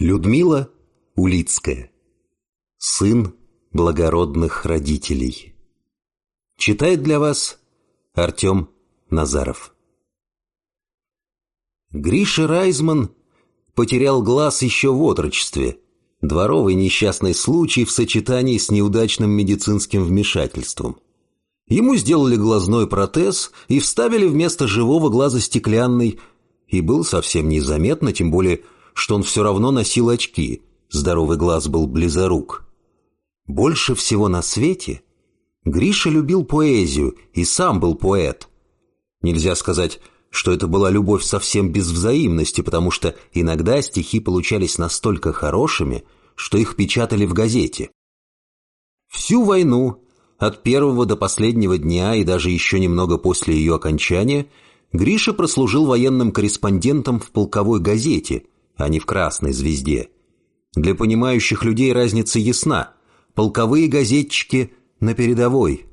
Людмила Улицкая. Сын благородных родителей. Читает для вас Артем Назаров. Гриша Райзман потерял глаз еще в отрочестве. Дворовый несчастный случай в сочетании с неудачным медицинским вмешательством. Ему сделали глазной протез и вставили вместо живого глаза стеклянный, и был совсем незаметно, тем более что он все равно носил очки, здоровый глаз был близорук. Больше всего на свете Гриша любил поэзию и сам был поэт. Нельзя сказать, что это была любовь совсем без взаимности, потому что иногда стихи получались настолько хорошими, что их печатали в газете. Всю войну, от первого до последнего дня и даже еще немного после ее окончания, Гриша прослужил военным корреспондентом в полковой газете, а не в красной звезде. Для понимающих людей разница ясна. Полковые газетчики на передовой.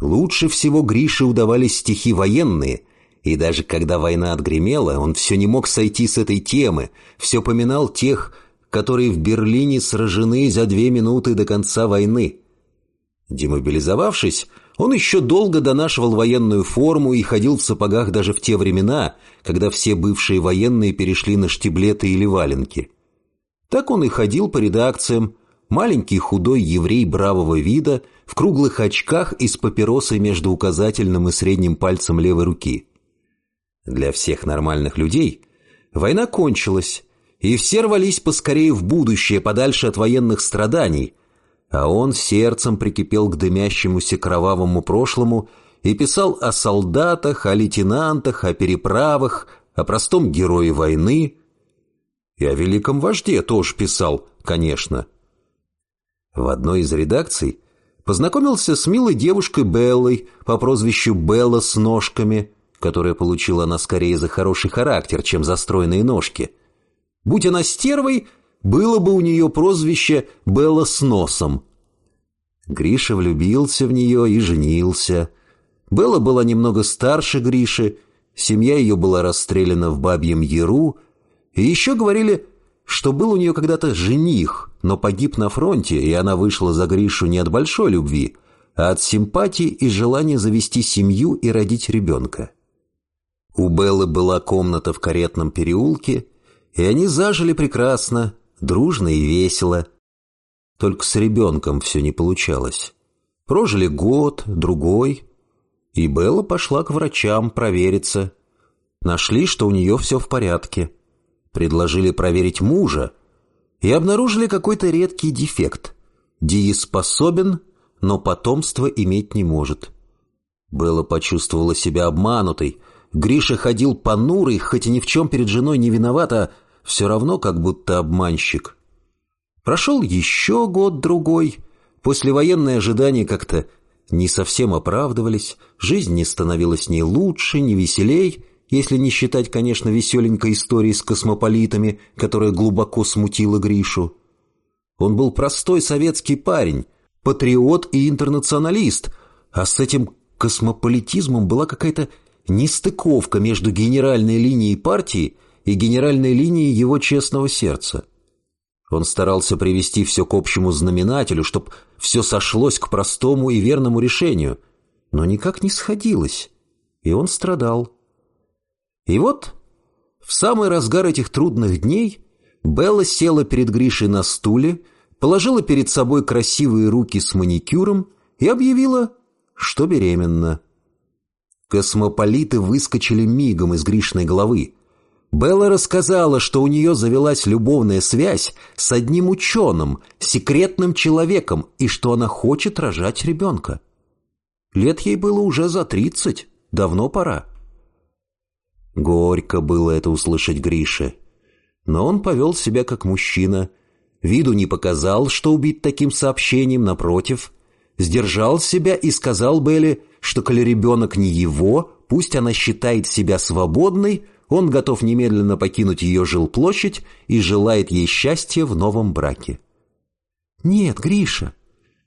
Лучше всего Грише удавались стихи военные, и даже когда война отгремела, он все не мог сойти с этой темы, все поминал тех, которые в Берлине сражены за две минуты до конца войны. Демобилизовавшись, он еще долго донашивал военную форму и ходил в сапогах даже в те времена, когда все бывшие военные перешли на штиблеты или валенки. Так он и ходил по редакциям, маленький худой еврей бравого вида, в круглых очках и с папиросой между указательным и средним пальцем левой руки. Для всех нормальных людей война кончилась, и все рвались поскорее в будущее, подальше от военных страданий – а он сердцем прикипел к дымящемуся кровавому прошлому и писал о солдатах, о лейтенантах, о переправах, о простом герое войны. И о великом вожде тоже писал, конечно. В одной из редакций познакомился с милой девушкой Беллой по прозвищу Белла с ножками, которая получила она скорее за хороший характер, чем за стройные ножки. Будь она стервой, было бы у нее прозвище Белла с носом. Гриша влюбился в нее и женился. Белла была немного старше Гриши, семья ее была расстреляна в Бабьем Яру, и еще говорили, что был у нее когда-то жених, но погиб на фронте, и она вышла за Гришу не от большой любви, а от симпатии и желания завести семью и родить ребенка. У Беллы была комната в каретном переулке, и они зажили прекрасно, дружно и весело. Только с ребенком все не получалось. Прожили год, другой, и Белла пошла к врачам провериться. Нашли, что у нее все в порядке. Предложили проверить мужа и обнаружили какой-то редкий дефект. Дееспособен, но потомство иметь не может. Белла почувствовала себя обманутой. Гриша ходил понурый, хоть и ни в чем перед женой не виновата, все равно как будто обманщик. Прошел еще год-другой. Послевоенные ожидания как-то не совсем оправдывались, жизнь не становилась ни лучше, ни веселей, если не считать, конечно, веселенькой истории с космополитами, которая глубоко смутила Гришу. Он был простой советский парень, патриот и интернационалист, а с этим космополитизмом была какая-то нестыковка между генеральной линией партии и генеральной линией его честного сердца. Он старался привести все к общему знаменателю, чтобы все сошлось к простому и верному решению, но никак не сходилось, и он страдал. И вот в самый разгар этих трудных дней Белла села перед Гришей на стуле, положила перед собой красивые руки с маникюром и объявила, что беременна. Космополиты выскочили мигом из Гришной головы. Белла рассказала, что у нее завелась любовная связь с одним ученым, секретным человеком, и что она хочет рожать ребенка. Лет ей было уже за тридцать, давно пора. Горько было это услышать Грише. Но он повел себя как мужчина. Виду не показал, что убить таким сообщением, напротив. Сдержал себя и сказал Белле, что коли ребенок не его, пусть она считает себя свободной, он готов немедленно покинуть ее жилплощадь и желает ей счастья в новом браке. «Нет, Гриша,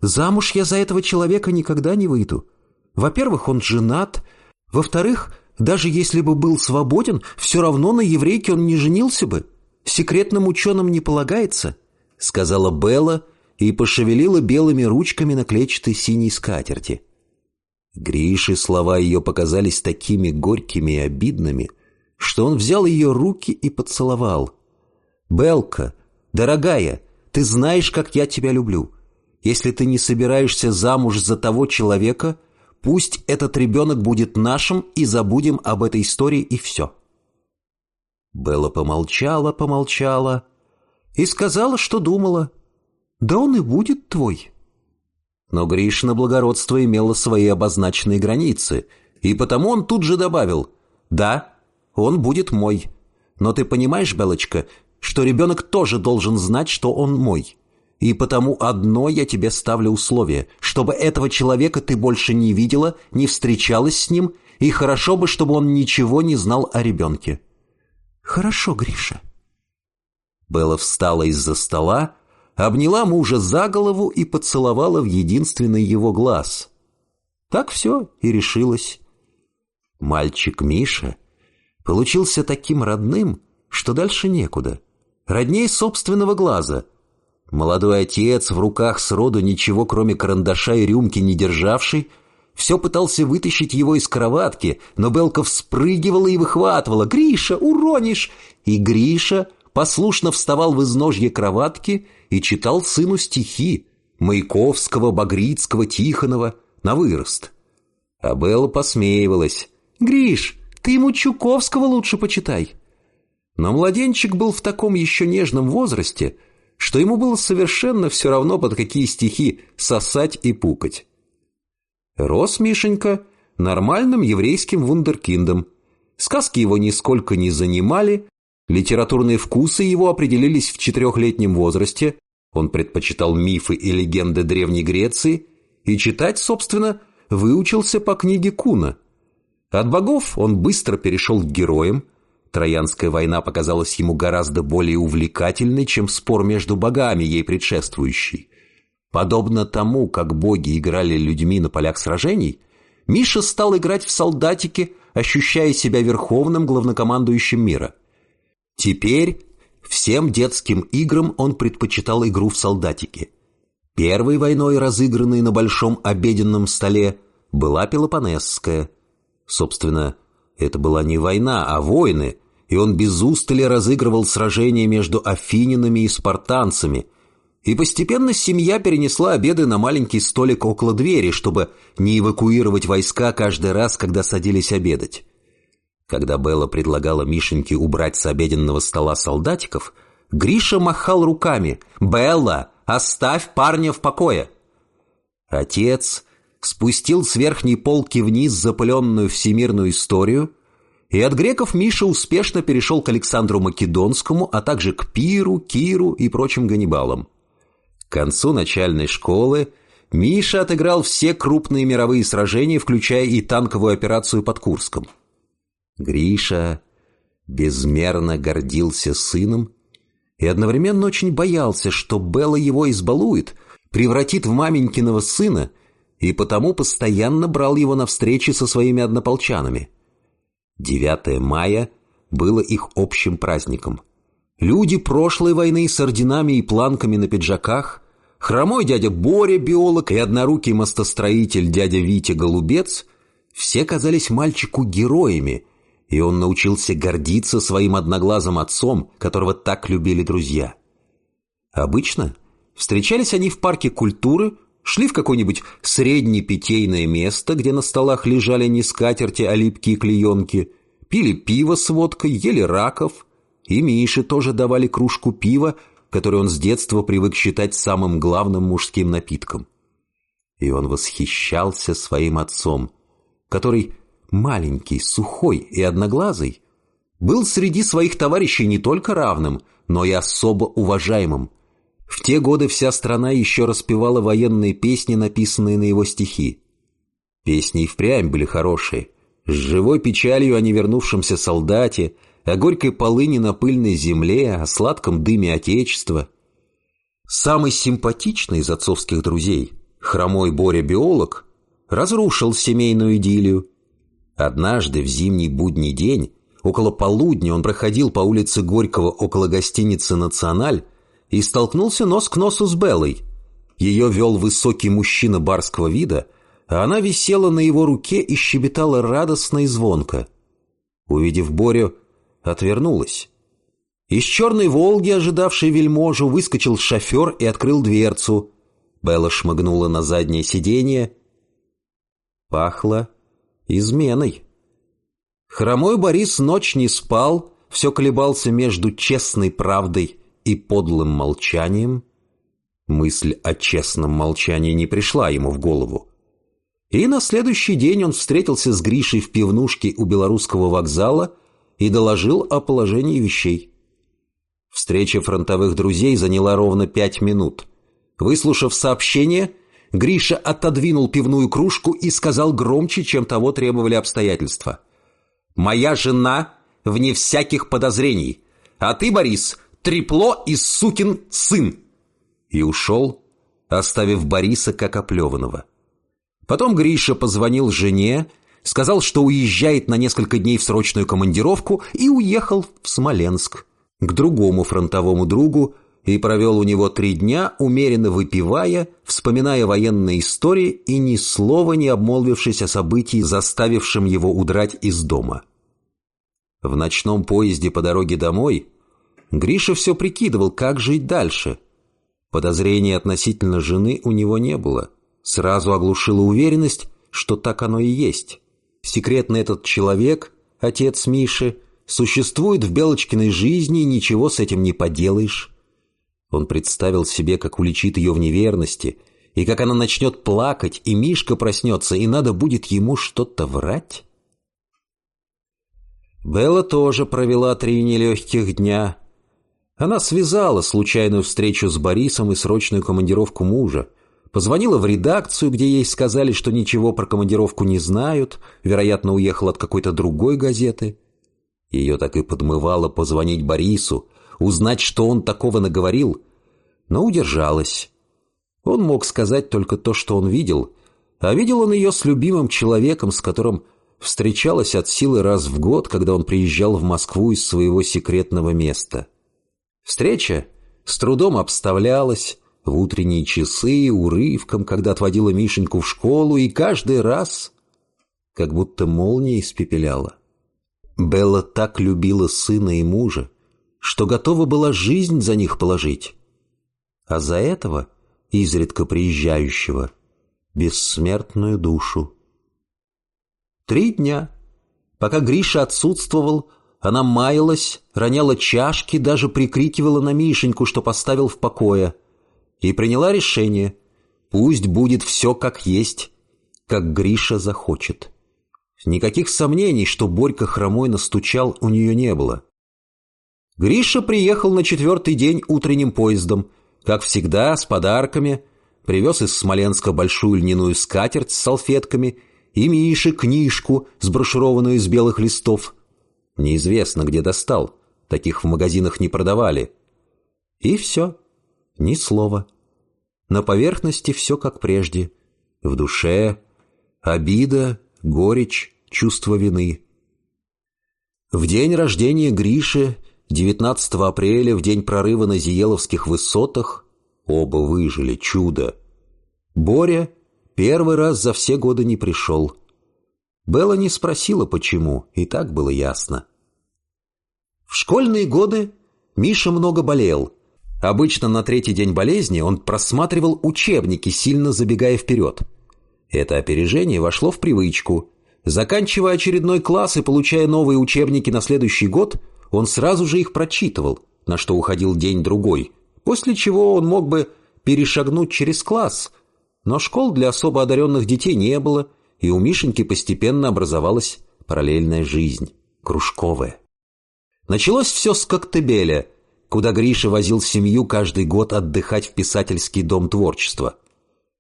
замуж я за этого человека никогда не выйду. Во-первых, он женат. Во-вторых, даже если бы был свободен, все равно на еврейке он не женился бы. секретным ученым не полагается», — сказала Белла и пошевелила белыми ручками на клетчатой синей скатерти. Грише слова ее показались такими горькими и обидными, что он взял ее руки и поцеловал. «Белка, дорогая, ты знаешь, как я тебя люблю. Если ты не собираешься замуж за того человека, пусть этот ребенок будет нашим и забудем об этой истории и все». Белла помолчала, помолчала и сказала, что думала. «Да он и будет твой». Но Гришина благородство имело свои обозначенные границы, и потому он тут же добавил «Да, он будет мой. Но ты понимаешь, Белочка, что ребенок тоже должен знать, что он мой. И потому одно я тебе ставлю условие, чтобы этого человека ты больше не видела, не встречалась с ним, и хорошо бы, чтобы он ничего не знал о ребенке». «Хорошо, Гриша». Белла встала из-за стола, обняла мужа за голову и поцеловала в единственный его глаз. Так все и решилось. Мальчик Миша получился таким родным, что дальше некуда. Родней собственного глаза. Молодой отец, в руках сроду ничего, кроме карандаша и рюмки не державший, все пытался вытащить его из кроватки, но Белка вспрыгивала и выхватывала. «Гриша, уронишь!» И Гриша послушно вставал в изножье кроватки и читал сыну стихи Маяковского, Багрицкого, Тихонова на вырост. А Белла посмеивалась. «Гриш, ты ему Чуковского лучше почитай». Но младенчик был в таком еще нежном возрасте, что ему было совершенно все равно, под какие стихи сосать и пукать. Рос Мишенька нормальным еврейским вундеркиндом. Сказки его нисколько не занимали, Литературные вкусы его определились в четырехлетнем возрасте, он предпочитал мифы и легенды Древней Греции и читать, собственно, выучился по книге Куна. От богов он быстро перешел к героям, Троянская война показалась ему гораздо более увлекательной, чем спор между богами, ей предшествующий. Подобно тому, как боги играли людьми на полях сражений, Миша стал играть в солдатики, ощущая себя верховным главнокомандующим мира – Теперь всем детским играм он предпочитал игру в солдатики. Первой войной, разыгранной на большом обеденном столе, была Пелопонесская. Собственно, это была не война, а войны, и он без устали разыгрывал сражения между афининами и спартанцами. И постепенно семья перенесла обеды на маленький столик около двери, чтобы не эвакуировать войска каждый раз, когда садились обедать. Когда Белла предлагала Мишеньке убрать с обеденного стола солдатиков, Гриша махал руками. «Белла, оставь парня в покое!» Отец спустил с верхней полки вниз запыленную всемирную историю, и от греков Миша успешно перешел к Александру Македонскому, а также к Пиру, Киру и прочим Ганнибалам. К концу начальной школы Миша отыграл все крупные мировые сражения, включая и танковую операцию под Курском. Гриша безмерно гордился сыном и одновременно очень боялся, что Белла его избалует, превратит в маменькиного сына, и потому постоянно брал его на встречи со своими однополчанами. 9 мая было их общим праздником. Люди прошлой войны с орденами и планками на пиджаках, хромой дядя Боря, биолог, и однорукий мостостроитель дядя Витя Голубец все казались мальчику героями – и он научился гордиться своим одноглазым отцом, которого так любили друзья. Обычно встречались они в парке культуры, шли в какое-нибудь средне питейное место, где на столах лежали не скатерти, а липкие клеенки, пили пиво с водкой, ели раков, и Мише тоже давали кружку пива, которую он с детства привык считать самым главным мужским напитком. И он восхищался своим отцом, который маленький, сухой и одноглазый, был среди своих товарищей не только равным, но и особо уважаемым. В те годы вся страна еще распевала военные песни, написанные на его стихи. Песни и впрямь были хорошие, с живой печалью о невернувшемся солдате, о горькой полыни на пыльной земле, о сладком дыме Отечества. Самый симпатичный из отцовских друзей, хромой Боря-биолог, разрушил семейную идиллию Однажды в зимний будний день Около полудня он проходил по улице Горького около гостиницы «Националь» и столкнулся нос к носу с Беллой. Ее вел высокий мужчина барского вида, а она висела на его руке и щебетала радостно и звонко. Увидев Борю, отвернулась. Из черной «Волги», ожидавшей вельможу, выскочил шофер и открыл дверцу. Белла шмыгнула на заднее сиденье. Пахло изменой. Хромой Борис ночь не спал, все колебался между честной правдой и подлым молчанием. Мысль о честном молчании не пришла ему в голову. И на следующий день он встретился с Гришей в пивнушке у белорусского вокзала и доложил о положении вещей. Встреча фронтовых друзей заняла ровно пять минут. Выслушав сообщение, Гриша отодвинул пивную кружку и сказал громче, чем того требовали обстоятельства. «Моя жена вне всяких подозрений, а ты, Борис, трепло и сукин сын!» И ушел, оставив Бориса как оплеванного. Потом Гриша позвонил жене, сказал, что уезжает на несколько дней в срочную командировку и уехал в Смоленск к другому фронтовому другу и провел у него три дня, умеренно выпивая, вспоминая военные истории и ни слова не обмолвившись о событии, заставившем его удрать из дома. В ночном поезде по дороге домой Гриша все прикидывал, как жить дальше. Подозрений относительно жены у него не было. Сразу оглушила уверенность, что так оно и есть. Секретный этот человек, отец Миши, существует в Белочкиной жизни, и ничего с этим не поделаешь. Он представил себе, как уличит ее в неверности, и как она начнет плакать, и Мишка проснется, и надо будет ему что-то врать. Белла тоже провела три нелегких дня. Она связала случайную встречу с Борисом и срочную командировку мужа. Позвонила в редакцию, где ей сказали, что ничего про командировку не знают, вероятно, уехал от какой-то другой газеты. Ее так и подмывало позвонить Борису, узнать, что он такого наговорил, но удержалась. Он мог сказать только то, что он видел, а видел он ее с любимым человеком, с которым встречалась от силы раз в год, когда он приезжал в Москву из своего секретного места. Встреча с трудом обставлялась, в утренние часы, урывком, когда отводила Мишеньку в школу, и каждый раз как будто молния испепеляла. Белла так любила сына и мужа, что готова была жизнь за них положить. А за этого, изредка приезжающего, бессмертную душу. Три дня, пока Гриша отсутствовал, она маялась, роняла чашки, даже прикрикивала на Мишеньку, что поставил в покое, и приняла решение, пусть будет все как есть, как Гриша захочет. Никаких сомнений, что Борька хромой настучал, у нее не было. Гриша приехал на четвертый день утренним поездом, как всегда, с подарками, привез из Смоленска большую льняную скатерть с салфетками и Мише книжку, сброшированную из белых листов. Неизвестно, где достал, таких в магазинах не продавали. И все, ни слова. На поверхности все как прежде. В душе обида, горечь, чувство вины. В день рождения Гриши, 19 апреля, в день прорыва на Зиеловских высотах, оба выжили, чудо. Боря первый раз за все годы не пришел. Белла не спросила, почему, и так было ясно. В школьные годы Миша много болел. Обычно на третий день болезни он просматривал учебники, сильно забегая вперед. Это опережение вошло в привычку. Заканчивая очередной класс и получая новые учебники на следующий год, он сразу же их прочитывал, на что уходил день-другой, после чего он мог бы перешагнуть через класс. Но школ для особо одаренных детей не было, и у Мишеньки постепенно образовалась параллельная жизнь, кружковая. Началось все с Коктебеля, куда Гриша возил семью каждый год отдыхать в писательский дом творчества.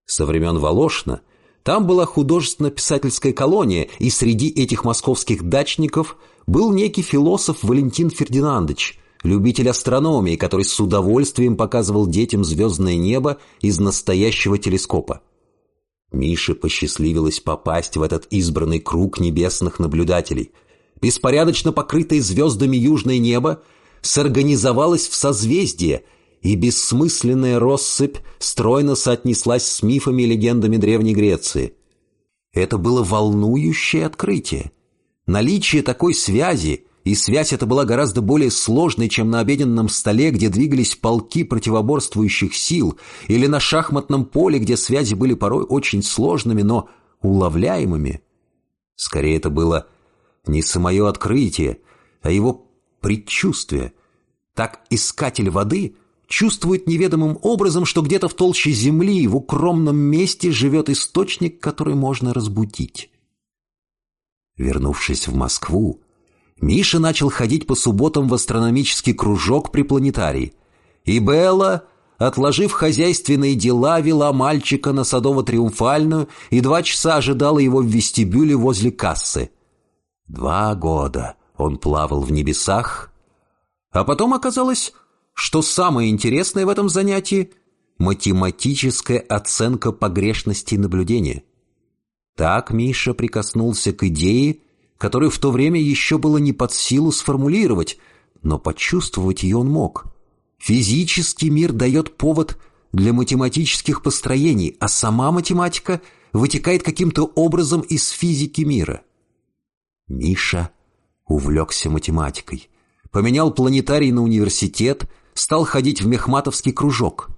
Со времен Волошна – там была художественно-писательская колония, и среди этих московских дачников был некий философ Валентин Фердинандович, любитель астрономии, который с удовольствием показывал детям звездное небо из настоящего телескопа. Мише посчастливилось попасть в этот избранный круг небесных наблюдателей. беспорядочно покрытое звездами южное небо, сорганизовалось в созвездие, и бессмысленная россыпь стройно соотнеслась с мифами и легендами Древней Греции. Это было волнующее открытие. Наличие такой связи, и связь эта была гораздо более сложной, чем на обеденном столе, где двигались полки противоборствующих сил, или на шахматном поле, где связи были порой очень сложными, но уловляемыми. Скорее, это было не самое открытие, а его предчувствие. Так искатель воды чувствует неведомым образом, что где-то в толще земли, в укромном месте живет источник, который можно разбудить. Вернувшись в Москву, Миша начал ходить по субботам в астрономический кружок при планетарии. И Белла, отложив хозяйственные дела, вела мальчика на Садово-Триумфальную и два часа ожидала его в вестибюле возле кассы. Два года он плавал в небесах, а потом оказалось, что самое интересное в этом занятии – математическая оценка погрешности наблюдения. Так Миша прикоснулся к идее, которую в то время еще было не под силу сформулировать, но почувствовать ее он мог. Физический мир дает повод для математических построений, а сама математика вытекает каким-то образом из физики мира. Миша увлекся математикой, поменял планетарий на университет, стал ходить в мехматовский кружок.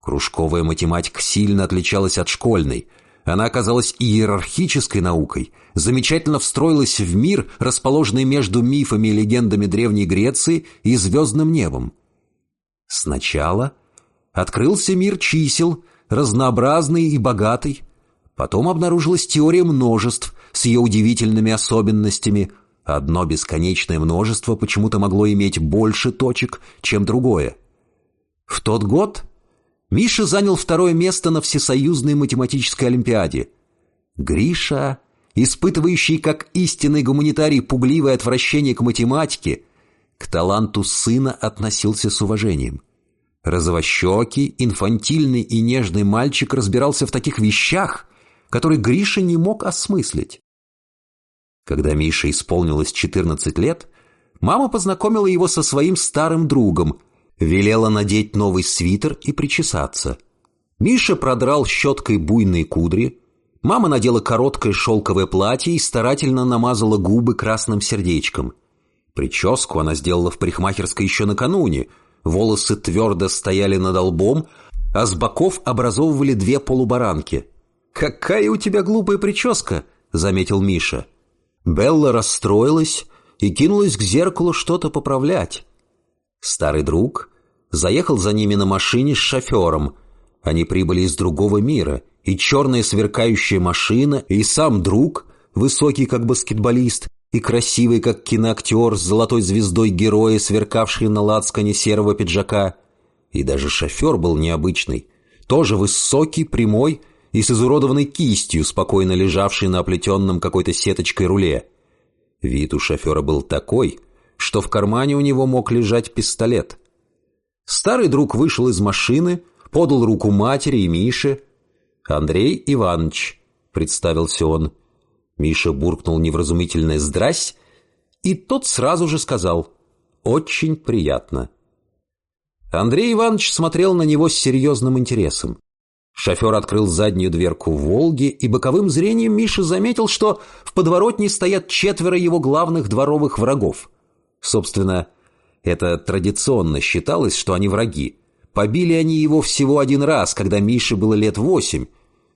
Кружковая математика сильно отличалась от школьной. Она оказалась иерархической наукой, замечательно встроилась в мир, расположенный между мифами и легендами Древней Греции и звездным небом. Сначала открылся мир чисел, разнообразный и богатый, Потом обнаружилась теория множеств с ее удивительными особенностями. Одно бесконечное множество почему-то могло иметь больше точек, чем другое. В тот год Миша занял второе место на Всесоюзной математической олимпиаде. Гриша, испытывающий как истинный гуманитарий пугливое отвращение к математике, к таланту сына относился с уважением. Розовощекий, инфантильный и нежный мальчик разбирался в таких вещах, который Гриша не мог осмыслить. Когда Мише исполнилось 14 лет, мама познакомила его со своим старым другом, велела надеть новый свитер и причесаться. Миша продрал щеткой буйные кудри, мама надела короткое шелковое платье и старательно намазала губы красным сердечком. Прическу она сделала в парикмахерской еще накануне, волосы твердо стояли над лбом, а с боков образовывали две полубаранки – «Какая у тебя глупая прическа!» — заметил Миша. Белла расстроилась и кинулась к зеркалу что-то поправлять. Старый друг заехал за ними на машине с шофером. Они прибыли из другого мира, и черная сверкающая машина, и сам друг, высокий как баскетболист, и красивый как киноактер с золотой звездой героя, сверкавший на лацкане серого пиджака. И даже шофер был необычный, тоже высокий, прямой, и с изуродованной кистью, спокойно лежавшей на оплетенном какой-то сеточкой руле. Вид у шофера был такой, что в кармане у него мог лежать пистолет. Старый друг вышел из машины, подал руку матери и Мише. «Андрей Иванович», — представился он. Миша буркнул невразумительное «здрась», и тот сразу же сказал «очень приятно». Андрей Иванович смотрел на него с серьезным интересом. Шофер открыл заднюю дверку «Волги», и боковым зрением Миша заметил, что в подворотне стоят четверо его главных дворовых врагов. Собственно, это традиционно считалось, что они враги. Побили они его всего один раз, когда Мише было лет восемь.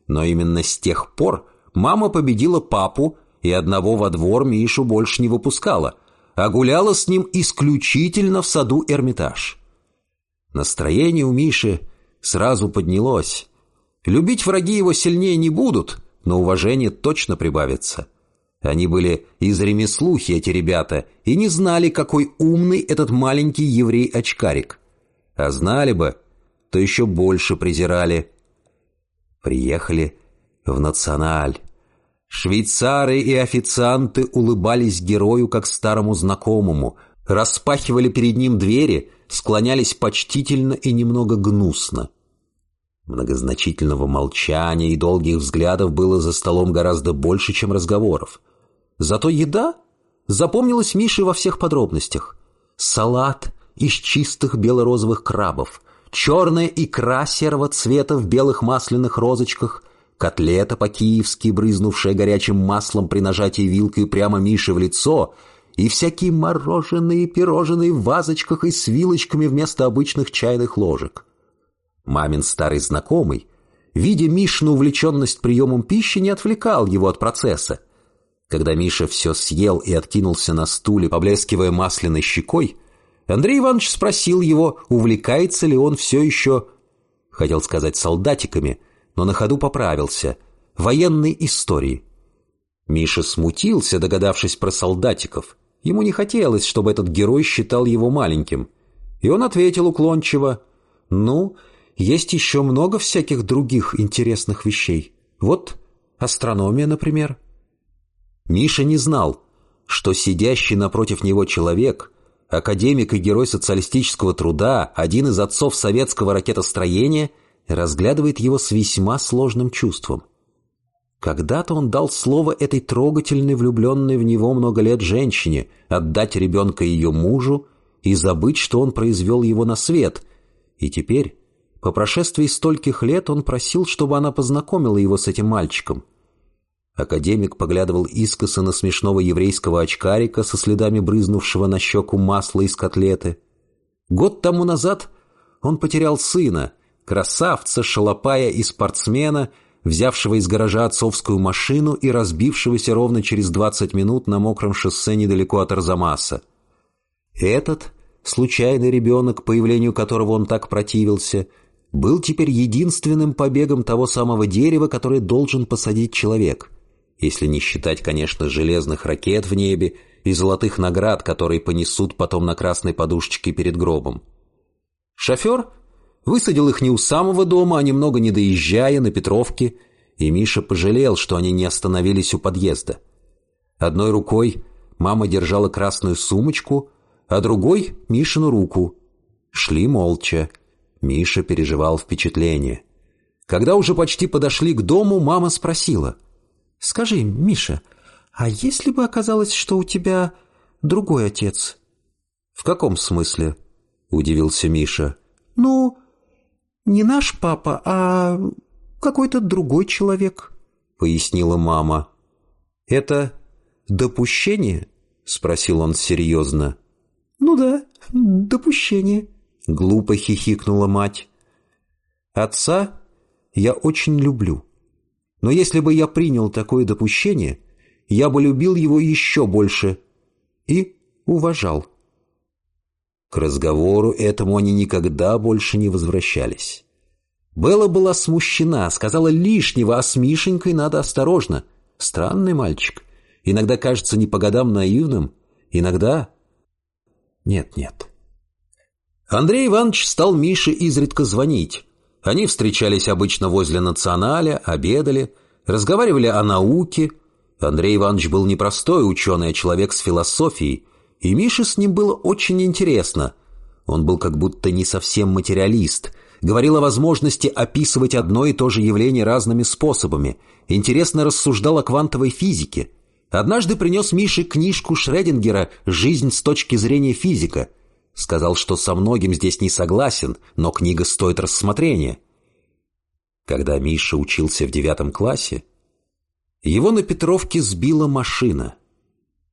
Но именно с тех пор мама победила папу, и одного во двор Мишу больше не выпускала, а гуляла с ним исключительно в саду Эрмитаж. Настроение у Миши сразу поднялось. Любить враги его сильнее не будут, но уважение точно прибавится. Они были из ремеслухи, эти ребята, и не знали, какой умный этот маленький еврей-очкарик. А знали бы, то еще больше презирали. Приехали в Националь. Швейцары и официанты улыбались герою, как старому знакомому, распахивали перед ним двери, склонялись почтительно и немного гнусно. Многозначительного молчания и долгих взглядов было за столом гораздо больше, чем разговоров. Зато еда запомнилось Мише во всех подробностях. Салат из чистых бело-розовых крабов, черная икра серого цвета в белых масляных розочках, котлета по-киевски, брызнувшая горячим маслом при нажатии вилкой прямо Мише в лицо, и всякие мороженые пирожные в вазочках и с вилочками вместо обычных чайных ложек. Мамин старый знакомый, видя Мишину увлеченность приемом пищи, не отвлекал его от процесса. Когда Миша все съел и откинулся на стуле, поблескивая масляной щекой, Андрей Иванович спросил его, увлекается ли он все еще, хотел сказать, солдатиками, но на ходу поправился, военной историей. Миша смутился, догадавшись про солдатиков. Ему не хотелось, чтобы этот герой считал его маленьким. И он ответил уклончиво, «Ну, есть еще много всяких других интересных вещей. Вот астрономия, например». Миша не знал, что сидящий напротив него человек академик и герой социалистического труда, один из отцов советского ракетостроения, разглядывает его с весьма сложным чувством. Когда-то он дал слово этой трогательной, влюбленной в него много лет женщине, отдать ребенка ее мужу и забыть, что он произвел его на свет. И теперь, по прошествии стольких лет, он просил, чтобы она познакомила его с этим мальчиком. Академик поглядывал искоса на смешного еврейского очкарика со следами брызнувшего на щеку масла из котлеты. Год тому назад он потерял сына, красавца, шалопая и спортсмена, взявшего из гаража отцовскую машину и разбившегося ровно через двадцать минут на мокром шоссе недалеко от Арзамаса. Этот, случайный ребенок, появлению которого он так противился, был теперь единственным побегом того самого дерева, которое должен посадить человек — если не считать, конечно, железных ракет в небе и золотых наград, которые понесут потом на красной подушечке перед гробом. Шофер высадил их не у самого дома, а немного не доезжая на Петровке, и Миша пожалел, что они не остановились у подъезда. Одной рукой мама держала красную сумочку, а другой — Мишину руку. Шли молча. Миша переживал впечатление. Когда уже почти подошли к дому, мама спросила — Скажи, Миша, а если бы оказалось, что у тебя другой отец? В каком смысле? Удивился Миша. Ну, не наш папа, а какой-то другой человек, пояснила мама. Это допущение? Спросил он серьезно. Ну да, допущение. Глупо хихикнула мать. Отца я очень люблю. Но если бы я принял такое допущение, я бы любил его еще больше и уважал. К разговору этому они никогда больше не возвращались. Белла была смущена, сказала лишнего, а с Мишенькой надо осторожно. Странный мальчик. Иногда кажется не по годам наивным, иногда... Нет-нет. Андрей Иванович стал Мише изредка звонить. Они встречались обычно возле националя, обедали, разговаривали о науке. Андрей Иванович был не простой ученый, а человек с философией, и Мише с ним было очень интересно. Он был как будто не совсем материалист, говорил о возможности описывать одно и то же явление разными способами, интересно рассуждал о квантовой физике. Однажды принес Мише книжку Шредингера «Жизнь с точки зрения физика», Сказал, что со многим здесь не согласен, но книга стоит рассмотрения. Когда Миша учился в девятом классе, его на Петровке сбила машина.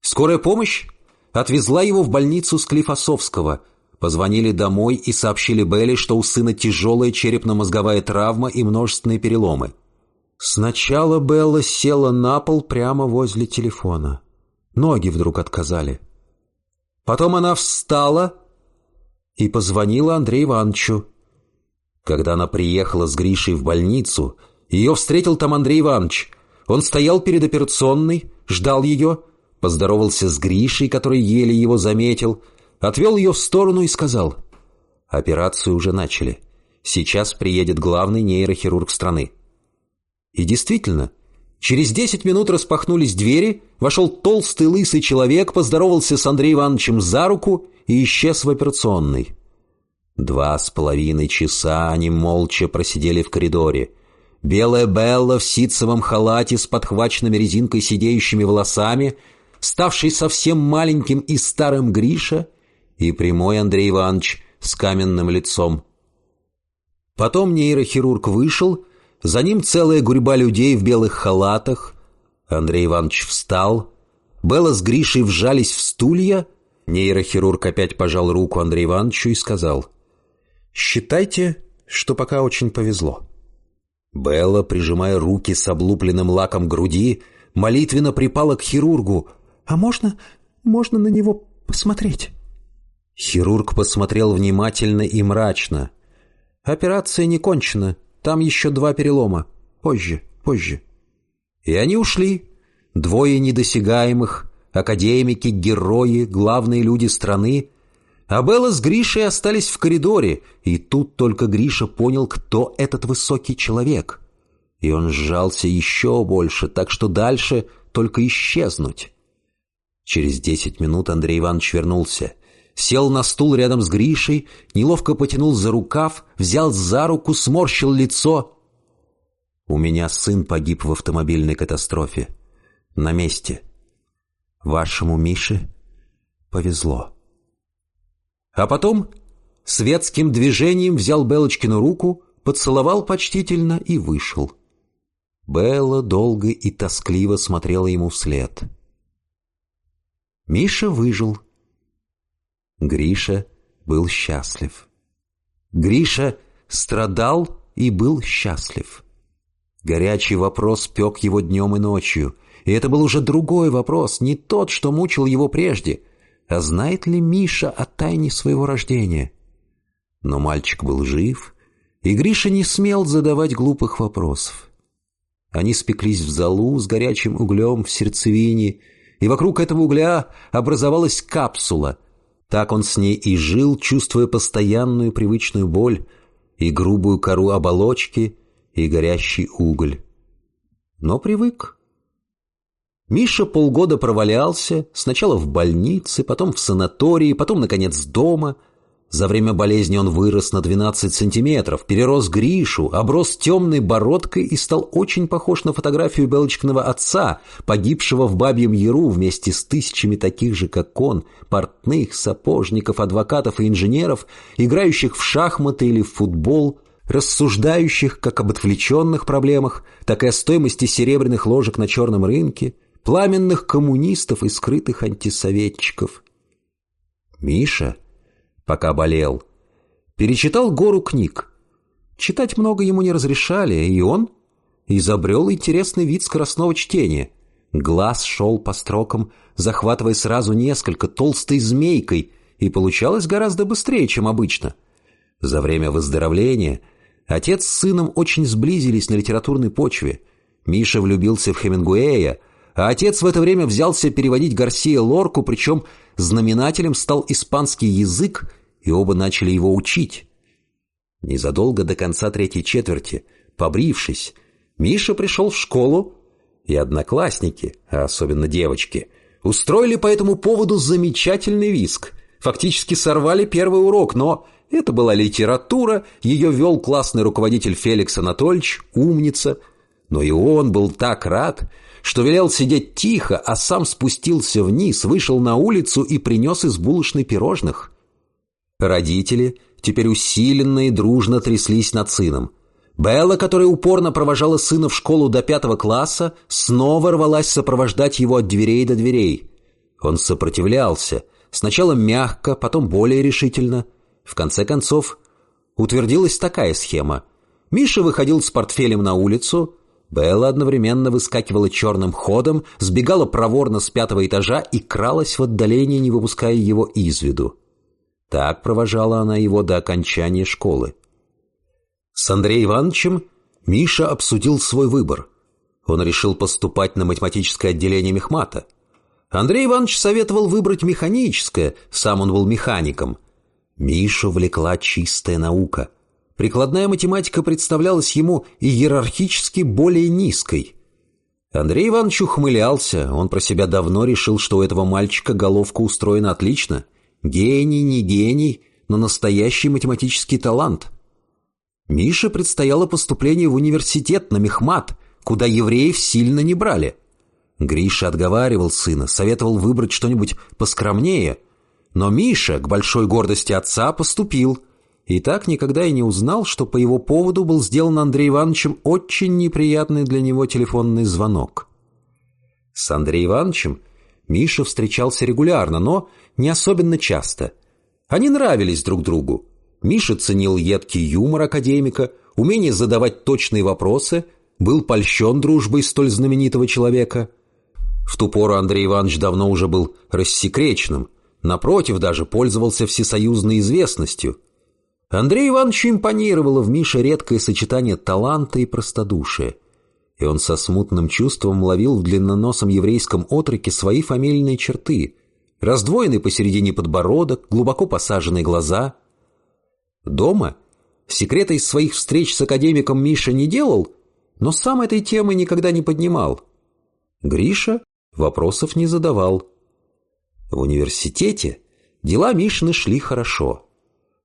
Скорая помощь отвезла его в больницу Склифосовского. Позвонили домой и сообщили Белли, что у сына тяжелая черепно-мозговая травма и множественные переломы. Сначала Белла села на пол прямо возле телефона. Ноги вдруг отказали. Потом она встала и позвонила Андрею Ивановичу. Когда она приехала с Гришей в больницу, ее встретил там Андрей Иванович. Он стоял перед операционной, ждал ее, поздоровался с Гришей, который еле его заметил, отвел ее в сторону и сказал, «Операцию уже начали. Сейчас приедет главный нейрохирург страны». И действительно, через десять минут распахнулись двери, вошел толстый лысый человек, поздоровался с Андреем Ивановичем за руку и исчез в операционной. Два с половиной часа они молча просидели в коридоре. Белая Белла в ситцевом халате с подхваченными резинкой сидеющими волосами ставший совсем маленьким и старым Гриша, и прямой Андрей Иванович с каменным лицом. Потом нейрохирург вышел, за ним целая гурьба людей в белых халатах. Андрей Иванович встал, Белла с Гришей вжались в стулья, нейрохирург опять пожал руку Андрею Ивановичу и сказал, «Считайте, что пока очень повезло». Белла, прижимая руки с облупленным лаком груди, молитвенно припала к хирургу. «А можно, можно на него посмотреть?» Хирург посмотрел внимательно и мрачно. «Операция не кончена. Там еще два перелома. Позже, позже». И они ушли. Двое недосягаемых, академики, герои, главные люди страны. А Белла с Гришей остались в коридоре, и тут только Гриша понял, кто этот высокий человек. И он сжался еще больше, так что дальше только исчезнуть. Через десять минут Андрей Иванович вернулся сел на стул рядом с Гришей, неловко потянул за рукав, взял за руку, сморщил лицо. «У меня сын погиб в автомобильной катастрофе. На месте. Вашему Мише повезло». А потом светским движением взял Белочкину руку, поцеловал почтительно и вышел. Белла долго и тоскливо смотрела ему вслед. Миша выжил. Гриша был счастлив. Гриша страдал и был счастлив. Горячий вопрос пек его днем и ночью. И это был уже другой вопрос, не тот, что мучил его прежде. А знает ли Миша о тайне своего рождения? Но мальчик был жив, и Гриша не смел задавать глупых вопросов. Они спеклись в залу с горячим углем в сердцевине, и вокруг этого угля образовалась капсула — так он с ней и жил, чувствуя постоянную привычную боль и грубую кору оболочки, и горящий уголь. Но привык. Миша полгода провалялся, сначала в больнице, потом в санатории, потом, наконец, дома — за время болезни он вырос на 12 сантиметров, перерос Гришу, оброс темной бородкой и стал очень похож на фотографию Белочкиного отца, погибшего в Бабьем Яру вместе с тысячами таких же, как он, портных, сапожников, адвокатов и инженеров, играющих в шахматы или в футбол, рассуждающих как об отвлеченных проблемах, так и о стоимости серебряных ложек на черном рынке, пламенных коммунистов и скрытых антисоветчиков. Миша — пока болел. Перечитал гору книг. Читать много ему не разрешали, и он изобрел интересный вид скоростного чтения. Глаз шел по строкам, захватывая сразу несколько толстой змейкой, и получалось гораздо быстрее, чем обычно. За время выздоровления отец с сыном очень сблизились на литературной почве. Миша влюбился в Хемингуэя, а отец в это время взялся переводить Гарсия Лорку, причем знаменателем стал испанский язык и оба начали его учить. Незадолго до конца третьей четверти, побрившись, Миша пришел в школу, и одноклассники, а особенно девочки, устроили по этому поводу замечательный виск. Фактически сорвали первый урок, но это была литература, ее вел классный руководитель Феликс Анатольевич, умница. Но и он был так рад, что велел сидеть тихо, а сам спустился вниз, вышел на улицу и принес из булочной пирожных. Родители теперь усиленно и дружно тряслись над сыном. Белла, которая упорно провожала сына в школу до пятого класса, снова рвалась сопровождать его от дверей до дверей. Он сопротивлялся, сначала мягко, потом более решительно. В конце концов, утвердилась такая схема. Миша выходил с портфелем на улицу, Белла одновременно выскакивала черным ходом, сбегала проворно с пятого этажа и кралась в отдалении, не выпуская его из виду. Так провожала она его до окончания школы. С Андреем Ивановичем Миша обсудил свой выбор. Он решил поступать на математическое отделение мехмата. Андрей Иванович советовал выбрать механическое, сам он был механиком. Мишу влекла чистая наука. Прикладная математика представлялась ему иерархически более низкой. Андрей Иванович ухмылялся, он про себя давно решил, что у этого мальчика головка устроена отлично – Гений, не гений, но настоящий математический талант. Мише предстояло поступление в университет на мехмат, куда евреев сильно не брали. Гриша отговаривал сына, советовал выбрать что-нибудь поскромнее, но Миша, к большой гордости отца, поступил, и так никогда и не узнал, что по его поводу был сделан Андреем Ивановичем очень неприятный для него телефонный звонок. С Андреем Ивановичем Миша встречался регулярно, но не особенно часто. Они нравились друг другу. Миша ценил едкий юмор академика, умение задавать точные вопросы, был польщен дружбой столь знаменитого человека. В ту пору Андрей Иванович давно уже был рассекреченным, напротив, даже пользовался всесоюзной известностью. Андрею Ивановичу импонировало в Мише редкое сочетание таланта и простодушия – и он со смутным чувством ловил в длинноносом еврейском отроке свои фамильные черты. Раздвоенный посередине подбородок, глубоко посаженные глаза. Дома секрета из своих встреч с академиком Миша не делал, но сам этой темы никогда не поднимал. Гриша вопросов не задавал. В университете дела Мишины шли хорошо.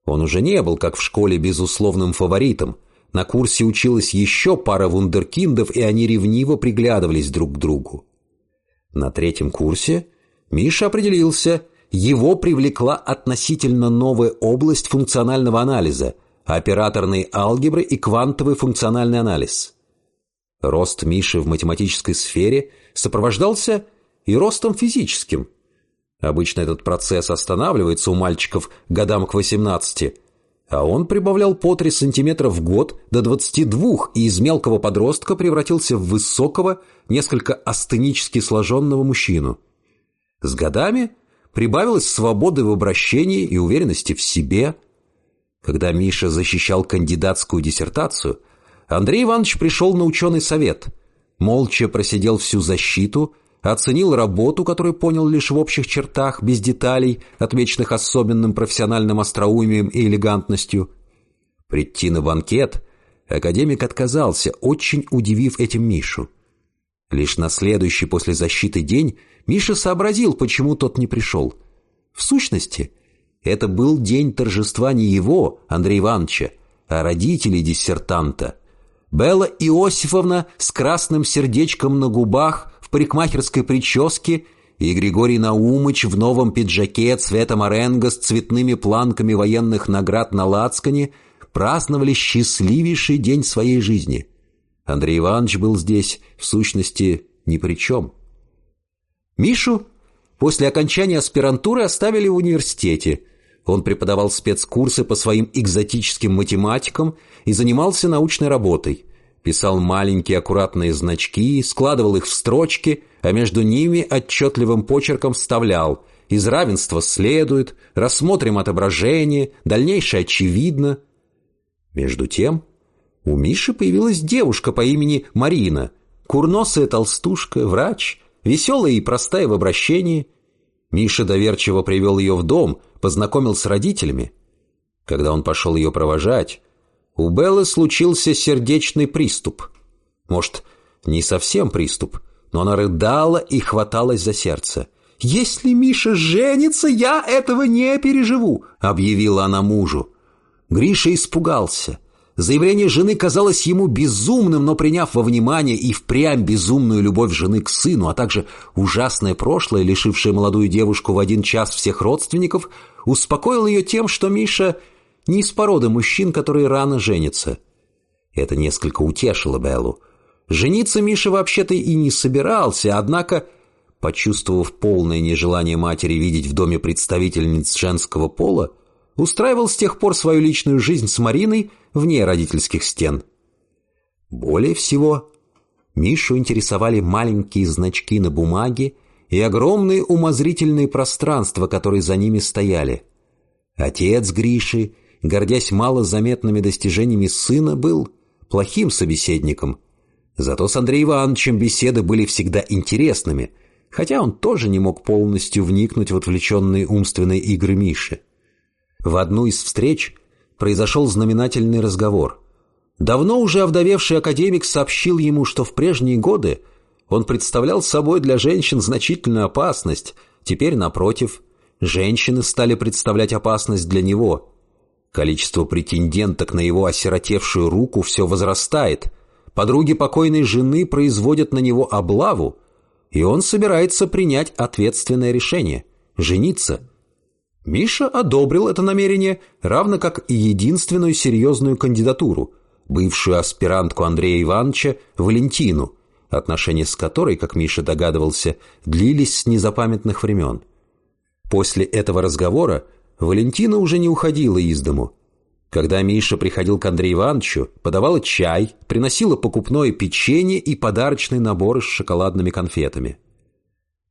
Он уже не был, как в школе, безусловным фаворитом, на курсе училась еще пара вундеркиндов, и они ревниво приглядывались друг к другу. На третьем курсе Миша определился, его привлекла относительно новая область функционального анализа – операторной алгебры и квантовый функциональный анализ. Рост Миши в математической сфере сопровождался и ростом физическим. Обычно этот процесс останавливается у мальчиков годам к 18, а он прибавлял по 3 сантиметра в год до 22 и из мелкого подростка превратился в высокого, несколько астенически сложенного мужчину. С годами прибавилось свободы в обращении и уверенности в себе. Когда Миша защищал кандидатскую диссертацию, Андрей Иванович пришел на ученый совет, молча просидел всю защиту – оценил работу, которую понял лишь в общих чертах, без деталей, отмеченных особенным профессиональным остроумием и элегантностью. Прийти на банкет академик отказался, очень удивив этим Мишу. Лишь на следующий после защиты день Миша сообразил, почему тот не пришел. В сущности, это был день торжества не его, Андрея Ивановича, а родителей диссертанта. Белла Иосифовна с красным сердечком на губах парикмахерской прическе и Григорий Наумыч в новом пиджаке цвета моренго с цветными планками военных наград на лацкане праздновали счастливейший день своей жизни. Андрей Иванович был здесь, в сущности, ни при чем. Мишу после окончания аспирантуры оставили в университете. Он преподавал спецкурсы по своим экзотическим математикам и занимался научной работой – писал маленькие аккуратные значки, складывал их в строчки, а между ними отчетливым почерком вставлял «Из равенства следует», «Рассмотрим отображение», «Дальнейшее очевидно». Между тем у Миши появилась девушка по имени Марина, курносая толстушка, врач, веселая и простая в обращении. Миша доверчиво привел ее в дом, познакомил с родителями. Когда он пошел ее провожать, у Беллы случился сердечный приступ. Может, не совсем приступ, но она рыдала и хваталась за сердце. «Если Миша женится, я этого не переживу», — объявила она мужу. Гриша испугался. Заявление жены казалось ему безумным, но приняв во внимание и впрямь безумную любовь жены к сыну, а также ужасное прошлое, лишившее молодую девушку в один час всех родственников, успокоил ее тем, что Миша не из породы мужчин, которые рано женятся. Это несколько утешило Беллу. Жениться Миша вообще-то и не собирался, однако, почувствовав полное нежелание матери видеть в доме представительниц женского пола, устраивал с тех пор свою личную жизнь с Мариной вне родительских стен. Более всего, Мишу интересовали маленькие значки на бумаге и огромные умозрительные пространства, которые за ними стояли. Отец Гриши гордясь малозаметными достижениями сына, был плохим собеседником. Зато с Андреем Ивановичем беседы были всегда интересными, хотя он тоже не мог полностью вникнуть в отвлеченные умственные игры Миши. В одну из встреч произошел знаменательный разговор. Давно уже овдовевший академик сообщил ему, что в прежние годы он представлял собой для женщин значительную опасность, теперь, напротив, женщины стали представлять опасность для него – Количество претенденток на его осиротевшую руку все возрастает. Подруги покойной жены производят на него облаву, и он собирается принять ответственное решение – жениться. Миша одобрил это намерение, равно как и единственную серьезную кандидатуру – бывшую аспирантку Андрея Ивановича Валентину, отношения с которой, как Миша догадывался, длились с незапамятных времен. После этого разговора Валентина уже не уходила из дому – когда Миша приходил к Андрею Ивановичу, подавала чай, приносила покупное печенье и подарочный набор с шоколадными конфетами.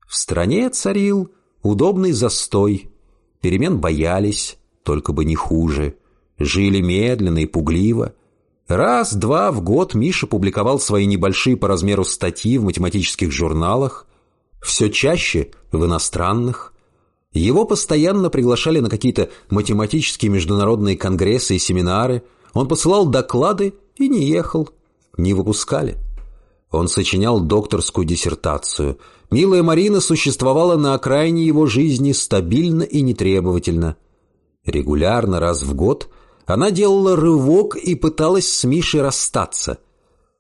В стране царил удобный застой. Перемен боялись, только бы не хуже. Жили медленно и пугливо. Раз-два в год Миша публиковал свои небольшие по размеру статьи в математических журналах, все чаще в иностранных. Его постоянно приглашали на какие-то математические международные конгрессы и семинары. Он посылал доклады и не ехал. Не выпускали. Он сочинял докторскую диссертацию. Милая Марина существовала на окраине его жизни стабильно и нетребовательно. Регулярно, раз в год, она делала рывок и пыталась с Мишей расстаться.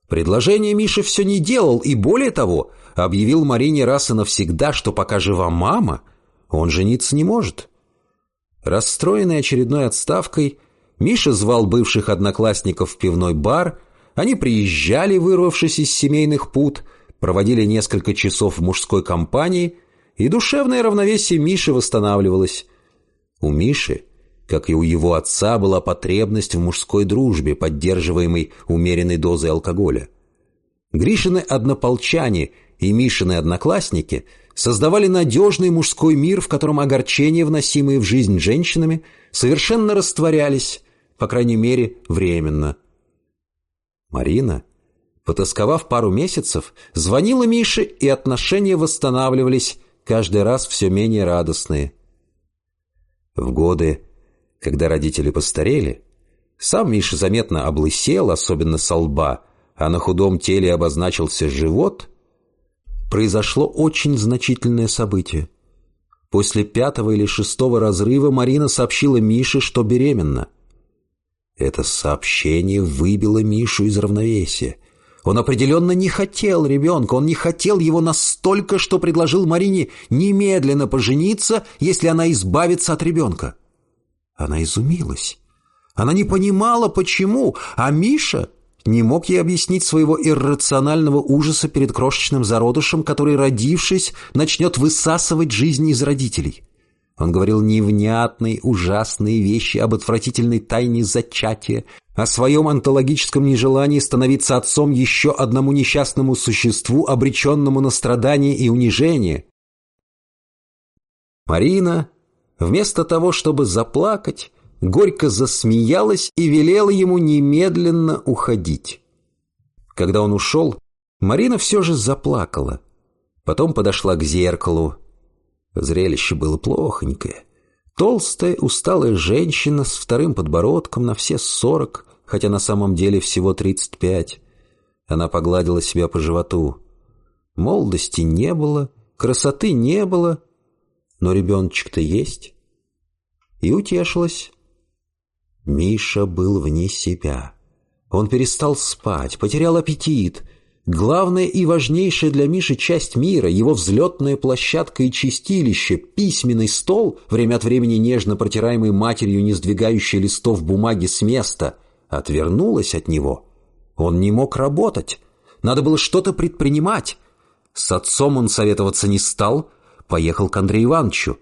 Предложение Миша все не делал и, более того, объявил Марине раз и навсегда, что пока жива мама – он жениться не может. Расстроенный очередной отставкой, Миша звал бывших одноклассников в пивной бар, они приезжали, вырвавшись из семейных пут, проводили несколько часов в мужской компании, и душевное равновесие Миши восстанавливалось. У Миши, как и у его отца, была потребность в мужской дружбе, поддерживаемой умеренной дозой алкоголя. Гришины однополчане и Мишины одноклассники – создавали надежный мужской мир, в котором огорчения, вносимые в жизнь женщинами, совершенно растворялись, по крайней мере, временно. Марина, потасковав пару месяцев, звонила Мише, и отношения восстанавливались, каждый раз все менее радостные. В годы, когда родители постарели, сам Миша заметно облысел, особенно со лба, а на худом теле обозначился живот – произошло очень значительное событие. После пятого или шестого разрыва Марина сообщила Мише, что беременна. Это сообщение выбило Мишу из равновесия. Он определенно не хотел ребенка, он не хотел его настолько, что предложил Марине немедленно пожениться, если она избавится от ребенка. Она изумилась. Она не понимала, почему, а Миша не мог ей объяснить своего иррационального ужаса перед крошечным зародышем, который, родившись, начнет высасывать жизнь из родителей. Он говорил невнятные, ужасные вещи об отвратительной тайне зачатия, о своем онтологическом нежелании становиться отцом еще одному несчастному существу, обреченному на страдания и унижение. Марина, вместо того, чтобы заплакать, горько засмеялась и велела ему немедленно уходить. Когда он ушел, Марина все же заплакала. Потом подошла к зеркалу. Зрелище было плохонькое. Толстая, усталая женщина с вторым подбородком на все сорок, хотя на самом деле всего тридцать пять. Она погладила себя по животу. Молодости не было, красоты не было, но ребеночек-то есть. И утешилась. Миша был вне себя. Он перестал спать, потерял аппетит. Главная и важнейшая для Миши часть мира, его взлетная площадка и чистилище, письменный стол, время от времени нежно протираемый матерью, не сдвигающий листов бумаги с места, отвернулась от него. Он не мог работать. Надо было что-то предпринимать. С отцом он советоваться не стал, поехал к Андрею Ивановичу.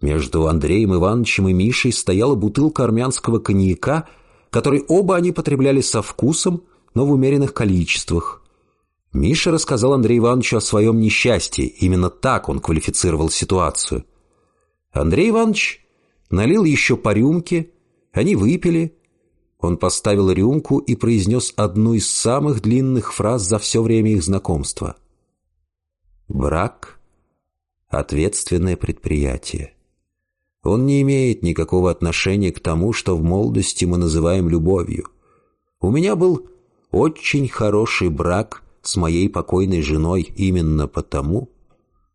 Между Андреем Ивановичем и Мишей стояла бутылка армянского коньяка, который оба они потребляли со вкусом, но в умеренных количествах. Миша рассказал Андрею Ивановичу о своем несчастье, именно так он квалифицировал ситуацию. Андрей Иванович налил еще по рюмке, они выпили. Он поставил рюмку и произнес одну из самых длинных фраз за все время их знакомства. «Брак — ответственное предприятие. Он не имеет никакого отношения к тому, что в молодости мы называем любовью. У меня был очень хороший брак с моей покойной женой именно потому,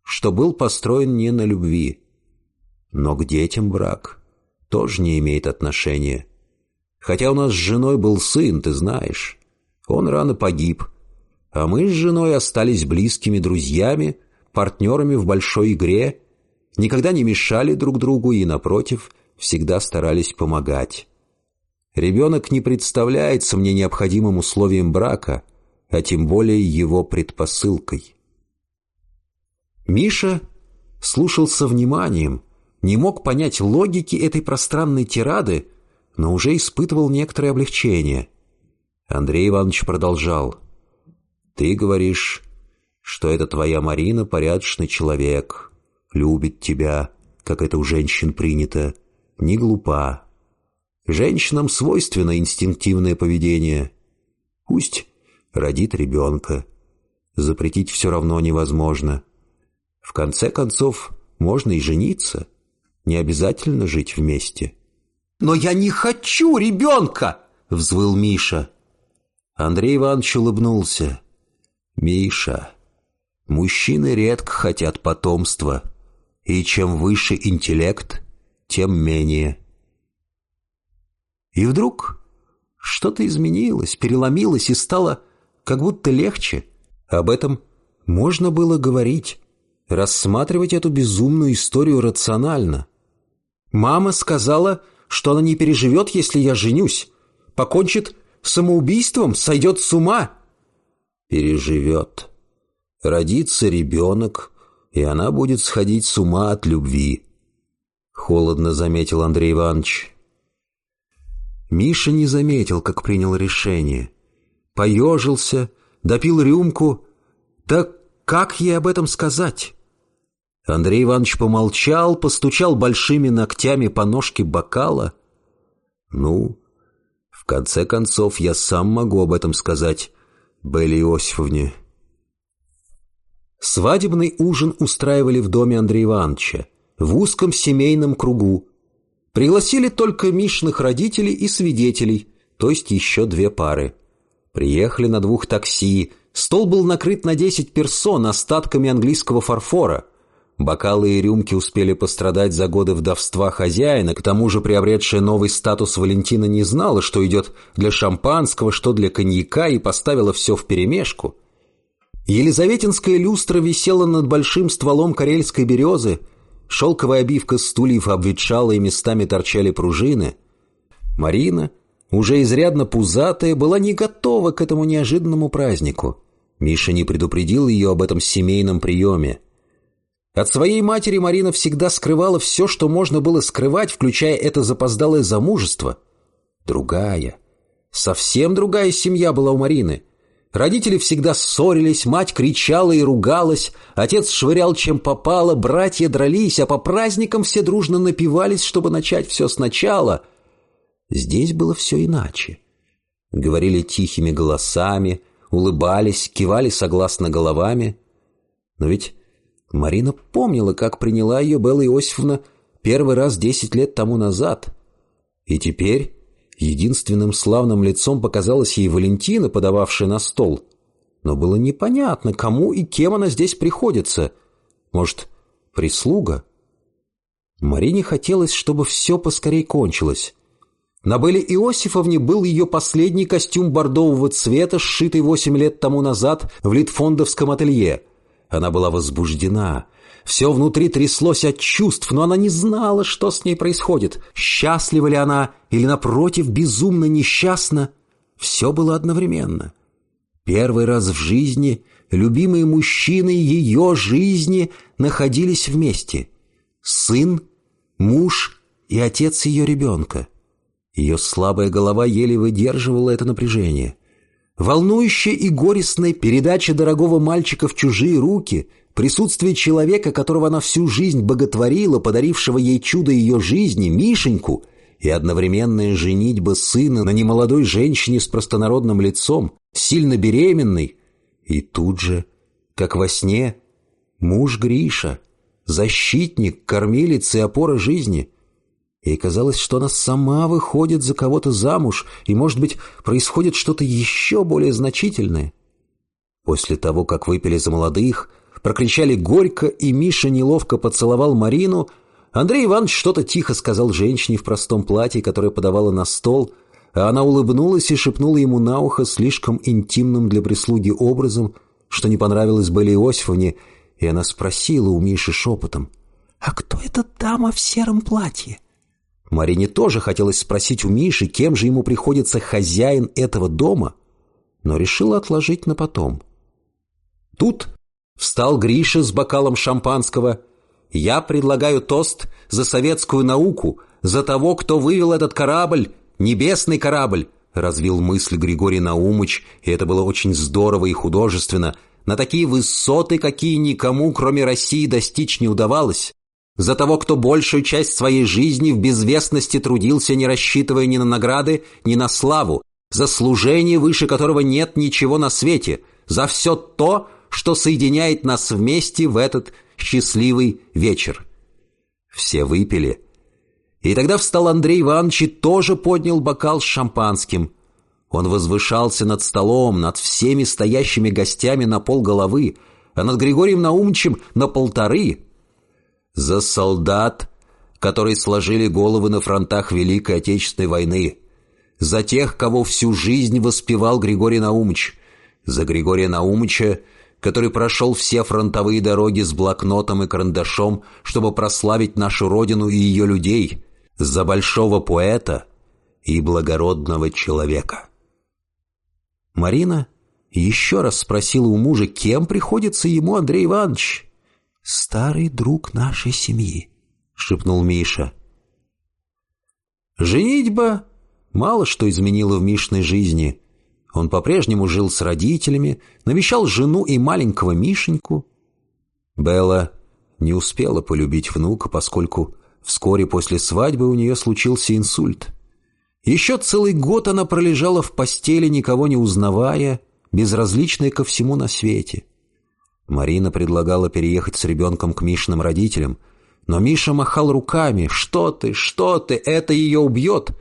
что был построен не на любви. Но к детям брак тоже не имеет отношения. Хотя у нас с женой был сын, ты знаешь. Он рано погиб. А мы с женой остались близкими друзьями, партнерами в большой игре, никогда не мешали друг другу и, напротив, всегда старались помогать. Ребенок не представляется мне необходимым условием брака, а тем более его предпосылкой. Миша слушал со вниманием, не мог понять логики этой пространной тирады, но уже испытывал некоторое облегчение. Андрей Иванович продолжал. «Ты говоришь, что это твоя Марина порядочный человек, любит тебя, как это у женщин принято, не глупа. Женщинам свойственно инстинктивное поведение. Пусть родит ребенка. Запретить все равно невозможно. В конце концов, можно и жениться. Не обязательно жить вместе. «Но я не хочу ребенка!» — взвыл Миша. Андрей Иванович улыбнулся. «Миша, мужчины редко хотят потомства, и чем выше интеллект, тем менее». И вдруг что-то изменилось, переломилось и стало как будто легче. Об этом можно было говорить, рассматривать эту безумную историю рационально. Мама сказала, что она не переживет, если я женюсь. Покончит самоубийством, сойдет с ума. Переживет. Родится ребенок, и она будет сходить с ума от любви. Холодно заметил Андрей Иванович. Миша не заметил, как принял решение. Поежился, допил рюмку. Да как ей об этом сказать? Андрей Иванович помолчал, постучал большими ногтями по ножке бокала. «Ну, в конце концов, я сам могу об этом сказать Белле Иосифовне». Свадебный ужин устраивали в доме Андрея Ивановича, в узком семейном кругу. Пригласили только Мишных родителей и свидетелей, то есть еще две пары. Приехали на двух такси, стол был накрыт на десять персон остатками английского фарфора – Бокалы и рюмки успели пострадать за годы вдовства хозяина, к тому же приобретшая новый статус Валентина не знала, что идет для шампанского, что для коньяка, и поставила все вперемешку. Елизаветинская люстра висела над большим стволом карельской березы, шелковая обивка стульев обветшала и местами торчали пружины. Марина, уже изрядно пузатая, была не готова к этому неожиданному празднику. Миша не предупредил ее об этом семейном приеме. От своей матери Марина всегда скрывала все, что можно было скрывать, включая это запоздалое замужество. Другая, совсем другая семья была у Марины. Родители всегда ссорились, мать кричала и ругалась, отец швырял чем попало, братья дрались, а по праздникам все дружно напивались, чтобы начать все сначала. Здесь было все иначе. Говорили тихими голосами, улыбались, кивали согласно головами. Но ведь Марина помнила, как приняла ее Белла Иосифовна первый раз десять лет тому назад. И теперь единственным славным лицом показалась ей Валентина, подававшая на стол. Но было непонятно, кому и кем она здесь приходится. Может, прислуга? Марине хотелось, чтобы все поскорей кончилось. На Белле Иосифовне был ее последний костюм бордового цвета, сшитый восемь лет тому назад в Литфондовском ателье – она была возбуждена. Все внутри тряслось от чувств, но она не знала, что с ней происходит. Счастлива ли она или, напротив, безумно несчастна? Все было одновременно. Первый раз в жизни любимые мужчины ее жизни находились вместе. Сын, муж и отец ее ребенка. Ее слабая голова еле выдерживала это напряжение. Волнующая и горестная передача дорогого мальчика в чужие руки, присутствие человека, которого она всю жизнь боготворила, подарившего ей чудо ее жизни, Мишеньку, и одновременная женитьба сына на немолодой женщине с простонародным лицом, сильно беременной, и тут же, как во сне, муж Гриша, защитник, кормилец и опора жизни — Ей казалось, что она сама выходит за кого-то замуж, и, может быть, происходит что-то еще более значительное. После того, как выпили за молодых, прокричали горько, и Миша неловко поцеловал Марину, Андрей Иванович что-то тихо сказал женщине в простом платье, которое подавала на стол. а она улыбнулась и шепнула ему на ухо слишком интимным для прислуги образом, что не понравилось Белле Иосифовне, и она спросила у Миши шепотом, «А кто эта дама в сером платье?» Марине тоже хотелось спросить у Миши, кем же ему приходится хозяин этого дома, но решила отложить на потом. Тут встал Гриша с бокалом шампанского. «Я предлагаю тост за советскую науку, за того, кто вывел этот корабль, небесный корабль», развил мысль Григорий Наумыч, и это было очень здорово и художественно, на такие высоты, какие никому, кроме России, достичь не удавалось. За того, кто большую часть своей жизни в безвестности трудился, не рассчитывая ни на награды, ни на славу, за служение, выше которого нет ничего на свете, за все то, что соединяет нас вместе в этот счастливый вечер. Все выпили. И тогда встал Андрей Иванович и тоже поднял бокал с шампанским. Он возвышался над столом, над всеми стоящими гостями на пол головы, а над Григорием Наумовичем на полторы. За солдат, которые сложили головы на фронтах Великой Отечественной войны, за тех, кого всю жизнь воспевал Григорий Наумович, за Григория Наумовича, который прошел все фронтовые дороги с блокнотом и карандашом, чтобы прославить нашу Родину и ее людей, за большого поэта и благородного человека. Марина еще раз спросила у мужа, кем приходится ему Андрей Иванович. «Старый друг нашей семьи», — шепнул Миша. Женитьба мало что изменила в Мишной жизни. Он по-прежнему жил с родителями, навещал жену и маленького Мишеньку. Белла не успела полюбить внука, поскольку вскоре после свадьбы у нее случился инсульт. Еще целый год она пролежала в постели, никого не узнавая, безразличная ко всему на свете. Марина предлагала переехать с ребенком к Мишиным родителям, но Миша махал руками «Что ты, что ты, это ее убьет!»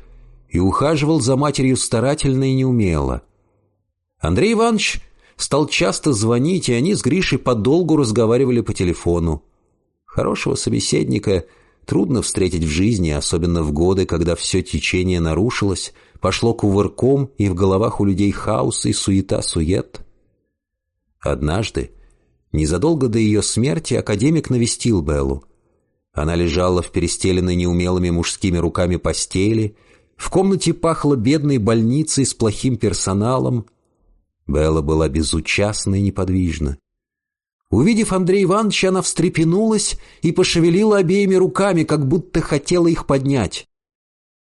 и ухаживал за матерью старательно и неумело. Андрей Иванович стал часто звонить, и они с Гришей подолгу разговаривали по телефону. Хорошего собеседника трудно встретить в жизни, особенно в годы, когда все течение нарушилось, пошло кувырком, и в головах у людей хаос и суета-сует. Однажды, незадолго до ее смерти, академик навестил Беллу. Она лежала в перестеленной неумелыми мужскими руками постели, в комнате пахло бедной больницей с плохим персоналом, Белла была безучастна и неподвижна. Увидев Андрея Ивановича, она встрепенулась и пошевелила обеими руками, как будто хотела их поднять.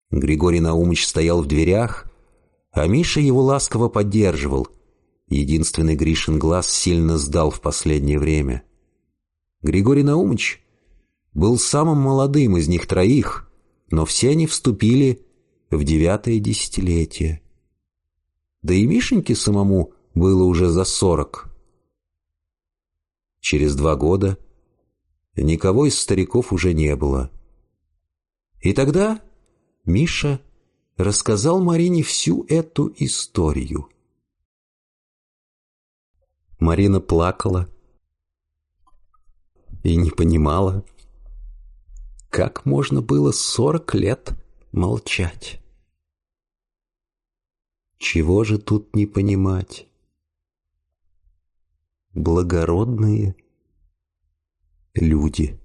Григорий Наумыч стоял в дверях, а Миша его ласково поддерживал. Единственный Гришин глаз сильно сдал в последнее время. Григорий Наумыч был самым молодым из них троих, но все они вступили в девятое десятилетие. Да и Мишеньке самому было уже за сорок. Через два года никого из стариков уже не было. И тогда Миша рассказал Марине всю эту историю. Марина плакала и не понимала, как можно было сорок лет молчать. Чего же тут не понимать? Благородные люди.